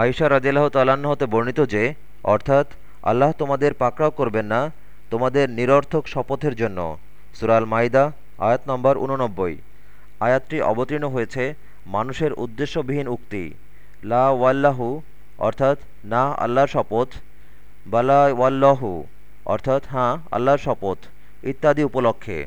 আয়েশা রাজিল্লাহ তাল্লাহ্ন হতে বর্ণিত যে, অর্থাৎ, আল্লাহ তোমাদের পাকড়াও করবেন না তোমাদের নিরর্থক শপথের জন্য। সুরাল মাইদা আয়াত নম্বর উননব্বই আয়াতটি অবতীর্ণ হয়েছে মানুষের উদ্দেশ্যবিহীন উক্তি। লা ওয়াল্লাহু, অর্থাৎ, না আল্লাহর শপথ। বালা ওয়াল্লাহু, অর্থাৎ হাঁ আল্লাহর শপথ, ইত্যাদি উপলক্ষে।